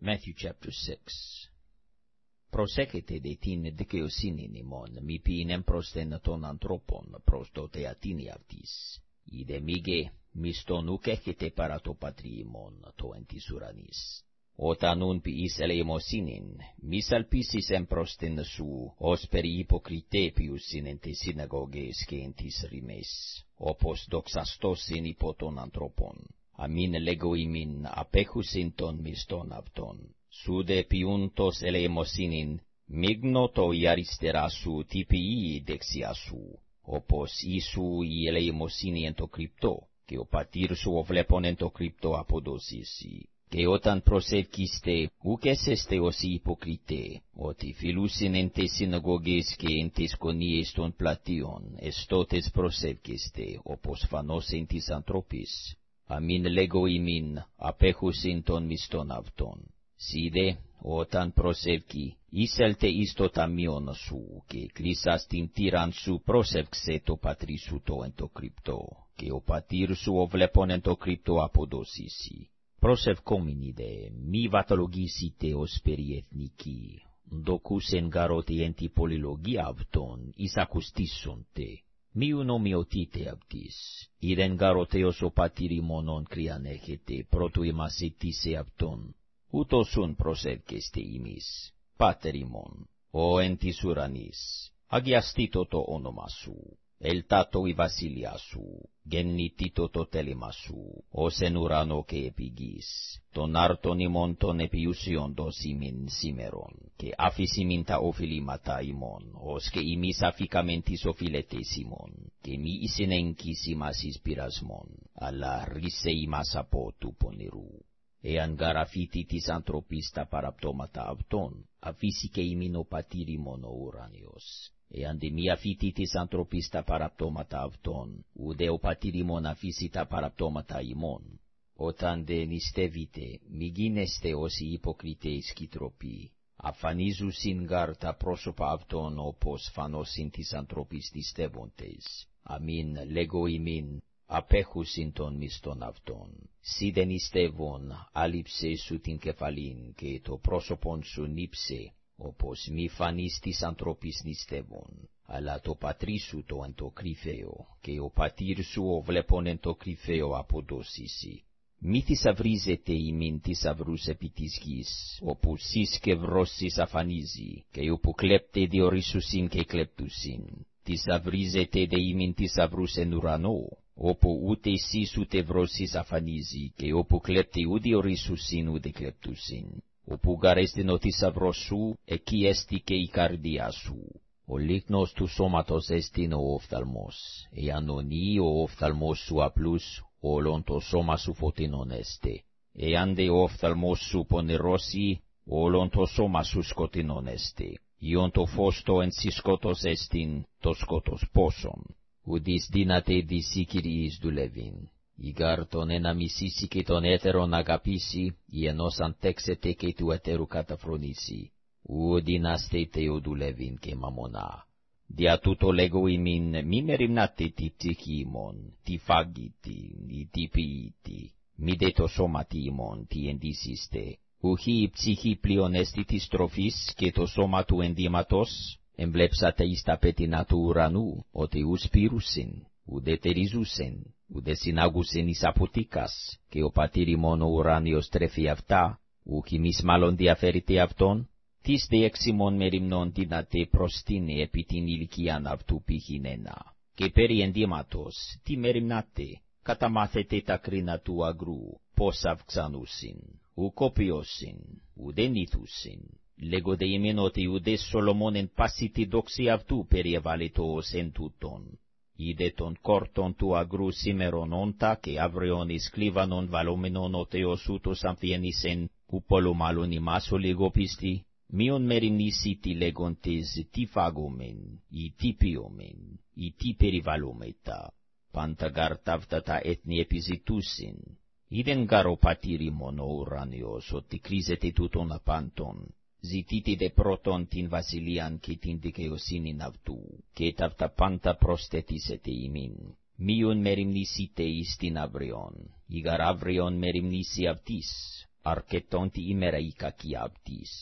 Matthew chapter 6 Προσέχετε δε την δικαιοσύνην ημών, μη ποιήνεν προς τεν των ανθρώπων, προς το θεατήνι αυτής. Είδε μήγε, μισθον ουκ έχετε παρά το πατρί ημών, το εν της ουρανής. Όταν ουν ποιείς ελεημοσύνην, μη σαλπίσεις εν προς την σου, ως περί υποκριτέπιους εν τις συναγωγές και εν τις ρημές, όπως δοξαστός εν υπό των ανθρώπων αμήν λέγω ημίν απέχουσιν των μισθών αυτών. Σου δε ποιούντος ελεημοσύνην, μίγνωτο η αριστερά σου τυπιεί η δεξιά σου, όπως ίσου η ελεημοσύνη εν το κρυπτό, και ο πατήρ σου ο βλέπον εν το κρυπτό αποδοσίσει. Και όταν προσεύκιστε, ουκ έσεστε ως υποκριτέ, ότι φιλούσιν εν τες συναγωγές και εν τες κονίες των πλατείων, εστότες προσεύκιστε, όπως φανώς εν της ανθρωπής, αμήν λέγω ημίν, απέχουσιν των μισθών αυτών. Σίδε, όταν προσεύκει, εισέλτε εις το ταμιόν σου, και κλείσας την τύραν σου προσεύξε το πατρί σου το εν το κρυπτό, και ο πατήρ σου ο βλέπον εν το κρυπτό αποδοσίσει. Προσευκόμινι δε, μη βατολογήσετε ως περιεθνικοί, δοκούσεν γαρώτη εν τη πολυλογία αυτών, εις ακουστήσονται, Miun ομοιοτήτε αυτής, είδεν γαροτέος ο πατήρι μόνον κρυαν έχετε, πρώτου ημασίτησε αυτόν, ούτωσουν προσεύκεστε ημείς, πάτερ ημών, ο εν της ουρανής, αγιαστήτω το όνομα σου, ελτάτο η βασίλεια σου, γεννητήτω το τέλημα σου, ως εν ουρανό και επί γης, τον άρτον ημών των επιουσιόντος ημίν σήμερον, και αφήσιμιν τα οφειλήματα ημών, ως και ημείς αφήκαμεν τις οφειλετές ημών, και μη εισεν εγκύς ημάς εις πειρασμόν, αλλά ρίσε ημάς από του πονηρού. Εάν γαραφίτη της ανθρωπής τα παραπτώματα αυτών, αφήσει και ημίν ο πατήρ ημών ο ουρανιος, εάν δε μη αφήτη της ανθρωπής τα παραπτώματα αυτών, ουδέ ο πατήρ ημών αφήσει τα παραπτώματα ημών. Όταν δε νηστεύετε, μη γίνεστε όσοι υποκριτές κι τροποί, αφανίζουσιν γάρ τα πρόσωπα αυτών όπως φανώσιν της ανθρωπής νηστεύοντες. Αμήν λέγω ημίν, απέχουσιν των μισθών αυτών. Σι νηστεύον, άλυψε σου την κεφαλήν και το πρόσωπον σου νύψε, όπως μη φανείς της ανθρωπής νηστεύων, αλλά το πατρί σου το εν το κρυφαίο, και ο πατήρ σου ο βλέπον εν το κρυφαίο αποδόσιση. Μη θησαυρίζετε ημίν θησαυρούς επί της γης, όπου σεις και βρώσεις αφανίζει, και όπου κλέπτε διορίσουσιν και κλέπτουσιν. Θησαυρίζετε δε ημίν θησαυρούς εν ουρανό, όπου ούτε σεις ούτε βρώσεις αφανίζει, και όπου κλέπτε ουδε ορίσουσιν ουδε κλέπτουσιν όπου γαρέστην ο θησαυρός σου, εκεί έστι και η καρδιά σου. Ο λίχνος του σώματος έστιν ο οφθαλμός, εάν ονεί ο οφθαλμός σου απλούς, όλον το σώμα σου φωτεινόν έστε. Εάν δε ο οφθαλμός σου πονηρώσει, όλον το σώμα σου σκοτεινόν έστε. Ιον το φως το εν σκότος έστιν, το σκότος πόσον. Ουδείς δύναται δυσί κυρίοις δουλεύειν ή γαρ τον ένα μισήσει και τον έτερον αγαπήσει, ή ενός ανθέξεται και του ετέρου καταφρονήσει, ου δύνασθε Θεώ δουλεύειν και μαμονά. Δια τούτο λέγω υμίν, μη μεριμνάτε τη ψυχή υμών, τι φάγητε, ή τι πίητε, μηδέ τω σώματι υμών, τι ενδύσησθε, ουχί η ψυχή πλέον εστί της τροφής και το σώμα του ενδύματος, εμβλέψατε εις τα πετεινά του ουρανού, ότι ου σπείρουσιν, ουδέ θερίζουσιν, ουδέ συνάγουσιν εις αποθήκας, και ο πατήρ υμών ο ουράνιος τρέφει αυτά, ουχ υμείς μάλλον διαφέρετε αυτών, τις δε εξημών μεριμνών δυνατέ προστίνε επί την ηλικίαν αυτού πηχηνένα. Και περί ενδύματος, τι μεριμνάτε, καταμάθετε τα κρίνα του αγρού, πώς αυξανούσιν, ουκ οπιώσιν, ουδε νήθουσιν. Λέγω δε ημεν ότι ουδε Σολομών εν πάση τη δόξη αυτού περιεβάλλει το ως εν τούτον είδε τον κόρτον του αγρού σήμερον όντα και αύριον εις κλίβανον βαλόμενον ο Θεός ούτως αμφιένισεν που πολλομάλλον ημάς ο λιγοπίστη, μειον μεριμνήσει τι λέγοντες τι φάγομεν, ή τι πιόμεν, ή τι περιβαλλόμετα. Πάντα γαρ ταύτα τα έθνη επιζητούσιν. Είδεν γαρ ο πατήρι μόνο ουρανιος, ότι κρίζεται τούτον απάντων, ζητείτε δε πρώτον την βασιλείαν και την δικαιοσύνην αυτού, και ταύτα πάντα προσθετήσετε ημίν. Μίον μεριμνήσετε εις την αύριον, ηγαρ αύριον μεριμνήσει αυτής, αρκετόν τη ημέρα ηκα κι αυτής.